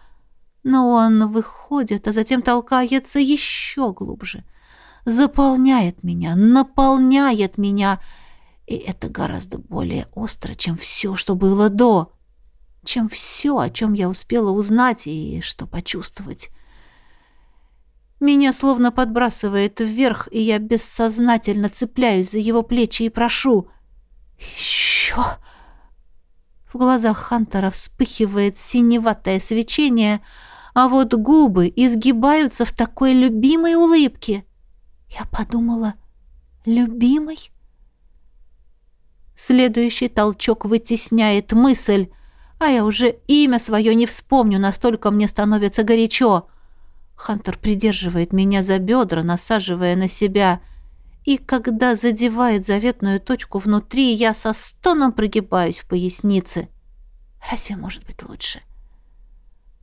Но он выходит, а затем толкается еще глубже. Заполняет меня, наполняет меня. И это гораздо более остро, чем все, что было до. Чем все, о чем я успела узнать и что почувствовать. Меня словно подбрасывает вверх, и я бессознательно цепляюсь за его плечи и прошу. «Еще!» В глазах Хантера вспыхивает синеватое свечение, а вот губы изгибаются в такой любимой улыбке. Я подумала, любимой? Следующий толчок вытесняет мысль, а я уже имя свое не вспомню, настолько мне становится горячо. Хантер придерживает меня за бедра, насаживая на себя. И когда задевает заветную точку внутри, я со стоном прогибаюсь в пояснице. Разве может быть лучше?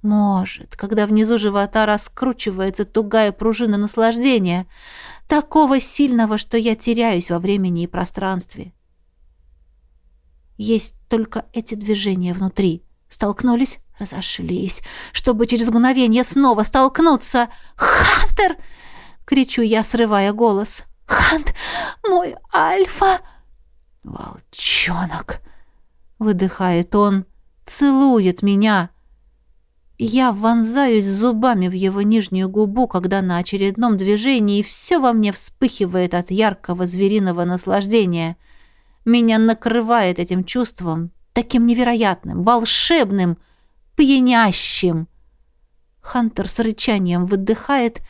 Может, когда внизу живота раскручивается тугая пружина наслаждения, такого сильного, что я теряюсь во времени и пространстве. Есть только эти движения внутри. Столкнулись, разошлись, чтобы через мгновение снова столкнуться. «Хантер!» — кричу я, срывая голос. «Хант, мой Альфа!» «Волчонок!» — выдыхает он, целует меня. Я вонзаюсь зубами в его нижнюю губу, когда на очередном движении все во мне вспыхивает от яркого звериного наслаждения. Меня накрывает этим чувством, таким невероятным, волшебным, пьянящим. Хантер с рычанием выдыхает,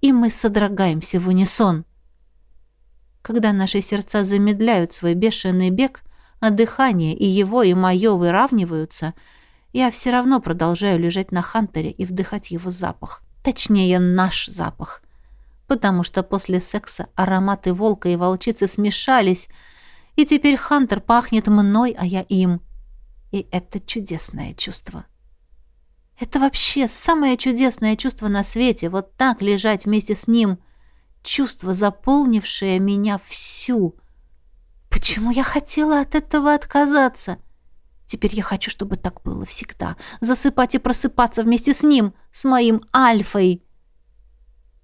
и мы содрогаемся в унисон. Когда наши сердца замедляют свой бешеный бег, а дыхание и его, и мое выравниваются — я все равно продолжаю лежать на Хантере и вдыхать его запах. Точнее, наш запах. Потому что после секса ароматы волка и волчицы смешались, и теперь Хантер пахнет мной, а я им. И это чудесное чувство. Это вообще самое чудесное чувство на свете, вот так лежать вместе с ним. Чувство, заполнившее меня всю. Почему я хотела от этого отказаться?» Теперь я хочу, чтобы так было всегда. Засыпать и просыпаться вместе с ним, с моим Альфой.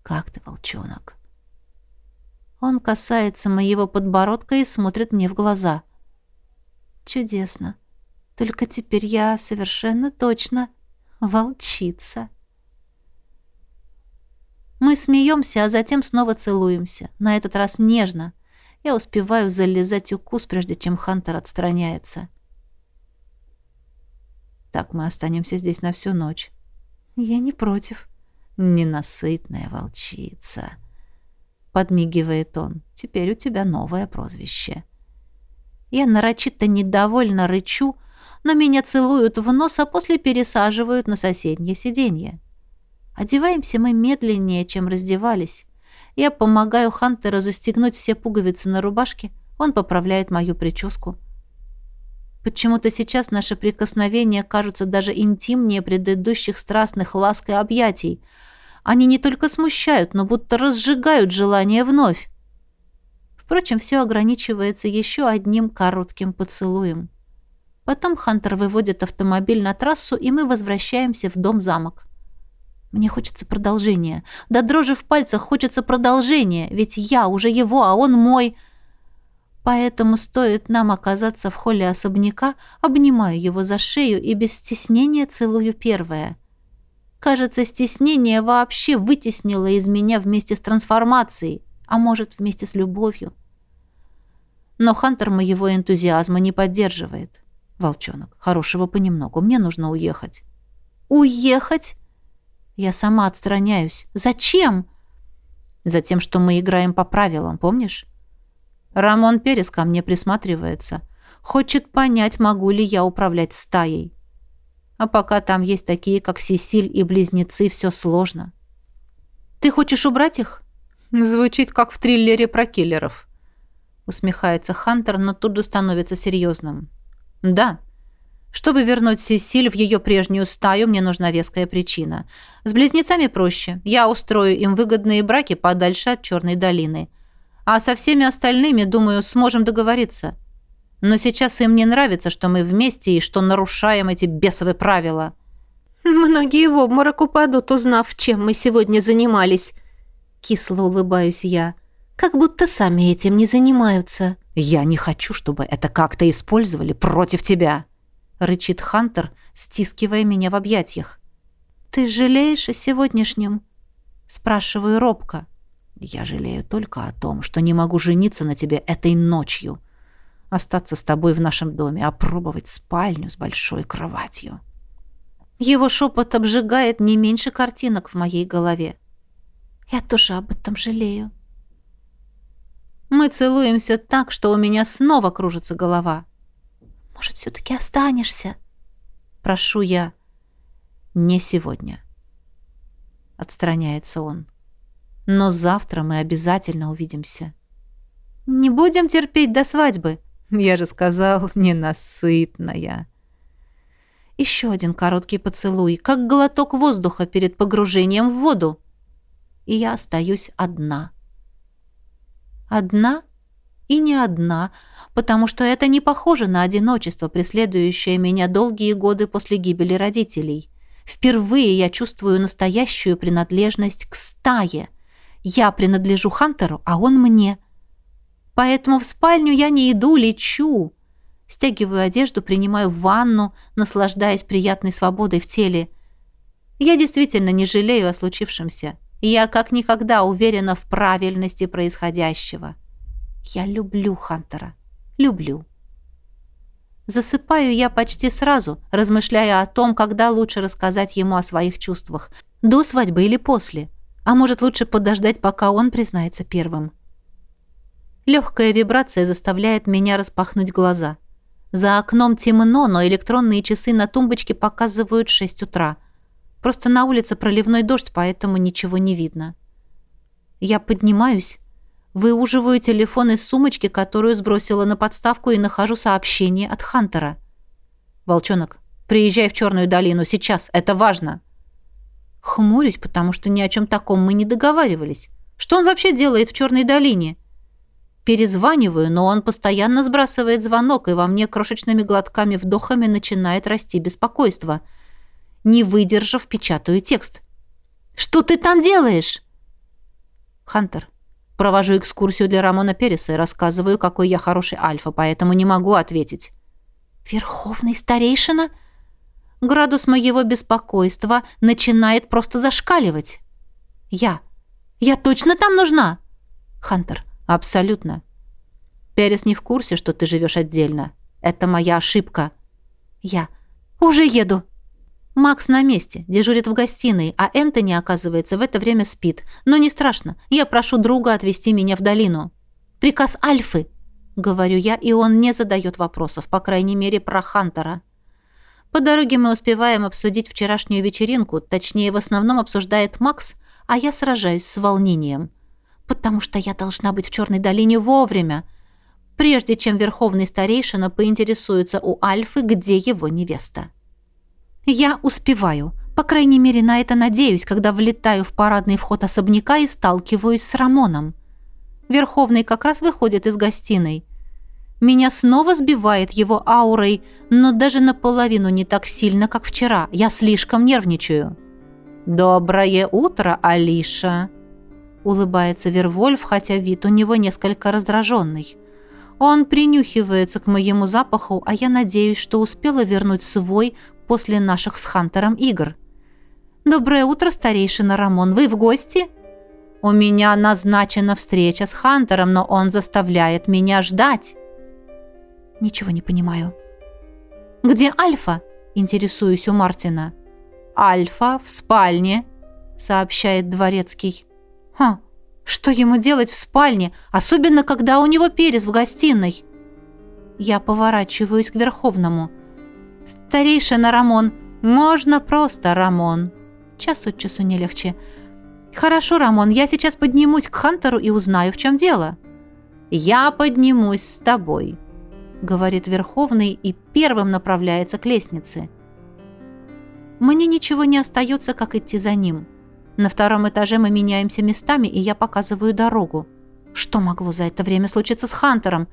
Как ты, волчонок? Он касается моего подбородка и смотрит мне в глаза. Чудесно. Только теперь я совершенно точно волчица. Мы смеемся, а затем снова целуемся. На этот раз нежно. Я успеваю залезать укус, прежде чем Хантер отстраняется. Так мы останемся здесь на всю ночь. Я не против. Ненасытная волчица. Подмигивает он. Теперь у тебя новое прозвище. Я нарочито недовольно рычу, но меня целуют в нос, а после пересаживают на соседнее сиденье. Одеваемся мы медленнее, чем раздевались. Я помогаю Хантеру застегнуть все пуговицы на рубашке. Он поправляет мою прическу. Почему-то сейчас наши прикосновения кажутся даже интимнее предыдущих страстных ласк и объятий. Они не только смущают, но будто разжигают желание вновь. Впрочем, все ограничивается еще одним коротким поцелуем. Потом Хантер выводит автомобиль на трассу, и мы возвращаемся в дом-замок. Мне хочется продолжения. Да дрожи в пальцах хочется продолжения, ведь я уже его, а он мой... Поэтому стоит нам оказаться в холле особняка, обнимаю его за шею и без стеснения целую первое. Кажется, стеснение вообще вытеснило из меня вместе с трансформацией, а может, вместе с любовью. Но Хантер моего энтузиазма не поддерживает. Волчонок, хорошего понемногу, мне нужно уехать. Уехать? Я сама отстраняюсь. Зачем? Затем, что мы играем по правилам, помнишь? Рамон Перес ко мне присматривается. Хочет понять, могу ли я управлять стаей. А пока там есть такие, как Сесиль и близнецы, все сложно. Ты хочешь убрать их? Звучит, как в триллере про киллеров. Усмехается Хантер, но тут же становится серьезным. Да. Чтобы вернуть Сесиль в ее прежнюю стаю, мне нужна веская причина. С близнецами проще. Я устрою им выгодные браки подальше от Черной долины. А со всеми остальными, думаю, сможем договориться. Но сейчас им не нравится, что мы вместе и что нарушаем эти бесовые правила. Многие в обморок упадут, узнав, чем мы сегодня занимались. Кисло улыбаюсь я. Как будто сами этим не занимаются. Я не хочу, чтобы это как-то использовали против тебя, рычит Хантер, стискивая меня в объятиях. Ты жалеешь о сегодняшнем? спрашиваю робко. Я жалею только о том, что не могу жениться на тебе этой ночью. Остаться с тобой в нашем доме, опробовать спальню с большой кроватью. Его шепот обжигает не меньше картинок в моей голове. Я тоже об этом жалею. Мы целуемся так, что у меня снова кружится голова. Может, все-таки останешься? Прошу я. Не сегодня. Отстраняется он. Но завтра мы обязательно увидимся. Не будем терпеть до свадьбы. Я же сказал, ненасытная. Еще один короткий поцелуй, как глоток воздуха перед погружением в воду. И я остаюсь одна. Одна и не одна, потому что это не похоже на одиночество, преследующее меня долгие годы после гибели родителей. Впервые я чувствую настоящую принадлежность к стае — я принадлежу Хантеру, а он мне. Поэтому в спальню я не иду, лечу. Стягиваю одежду, принимаю ванну, наслаждаясь приятной свободой в теле. Я действительно не жалею о случившемся. Я как никогда уверена в правильности происходящего. Я люблю Хантера. Люблю. Засыпаю я почти сразу, размышляя о том, когда лучше рассказать ему о своих чувствах. До свадьбы или после. А может, лучше подождать, пока он признается первым. Легкая вибрация заставляет меня распахнуть глаза. За окном темно, но электронные часы на тумбочке показывают 6 утра. Просто на улице проливной дождь, поэтому ничего не видно. Я поднимаюсь, выуживаю телефон из сумочки, которую сбросила на подставку, и нахожу сообщение от Хантера. «Волчонок, приезжай в Черную долину сейчас, это важно!» Хмурюсь, потому что ни о чем таком мы не договаривались. Что он вообще делает в Черной долине?» Перезваниваю, но он постоянно сбрасывает звонок, и во мне крошечными глотками вдохами начинает расти беспокойство. Не выдержав, печатаю текст. «Что ты там делаешь?» «Хантер, провожу экскурсию для Рамона Переса и рассказываю, какой я хороший альфа, поэтому не могу ответить». «Верховный старейшина?» Градус моего беспокойства начинает просто зашкаливать. «Я. Я точно там нужна?» «Хантер, Абсолютно. Перес не в курсе, что ты живешь отдельно. Это моя ошибка. Я. Уже еду. Макс на месте, дежурит в гостиной, а Энтони, оказывается, в это время спит. Но не страшно. Я прошу друга отвезти меня в долину. Приказ Альфы, говорю я, и он не задает вопросов, по крайней мере, про Хантера. По дороге мы успеваем обсудить вчерашнюю вечеринку, точнее, в основном обсуждает Макс, а я сражаюсь с волнением потому что я должна быть в Черной долине вовремя, прежде чем верховный старейшина поинтересуется у Альфы, где его невеста. Я успеваю. По крайней мере, на это надеюсь, когда влетаю в парадный вход особняка и сталкиваюсь с Рамоном. Верховный как раз выходит из гостиной. Меня снова сбивает его аурой, но даже наполовину не так сильно, как вчера. Я слишком нервничаю. «Доброе утро, Алиша!» улыбается Вервольф, хотя вид у него несколько раздраженный. Он принюхивается к моему запаху, а я надеюсь, что успела вернуть свой после наших с Хантером игр. «Доброе утро, старейшина Рамон. Вы в гости?» «У меня назначена встреча с Хантером, но он заставляет меня ждать». «Ничего не понимаю». «Где Альфа?» – интересуюсь у Мартина. «Альфа в спальне», – сообщает дворецкий. Ха, что ему делать в спальне, особенно когда у него перес в гостиной? Я поворачиваюсь к Верховному. Старейшина Рамон. Можно просто, Рамон. Час от часу не легче. Хорошо, Рамон, я сейчас поднимусь к Хантеру и узнаю, в чем дело. Я поднимусь с тобой, говорит Верховный и первым направляется к лестнице. Мне ничего не остается, как идти за ним. На втором этаже мы меняемся местами, и я показываю дорогу. Что могло за это время случиться с Хантером?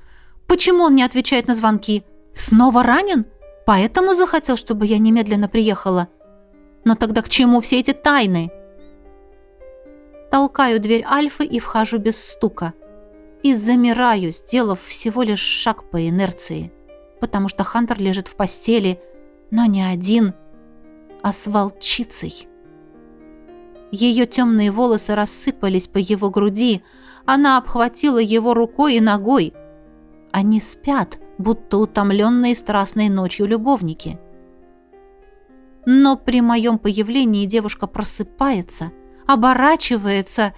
Почему он не отвечает на звонки? Снова ранен? Поэтому захотел, чтобы я немедленно приехала. Но тогда к чему все эти тайны? Толкаю дверь Альфы и вхожу без стука. И замираю, сделав всего лишь шаг по инерции. Потому что Хантер лежит в постели, но не один, а с волчицей. Ее темные волосы рассыпались по его груди. Она обхватила его рукой и ногой. Они спят, будто утомленные страстной ночью любовники. Но при моем появлении девушка просыпается, оборачивается,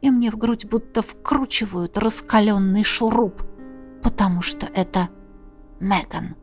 и мне в грудь будто вкручивают раскаленный шуруп, потому что это Меган.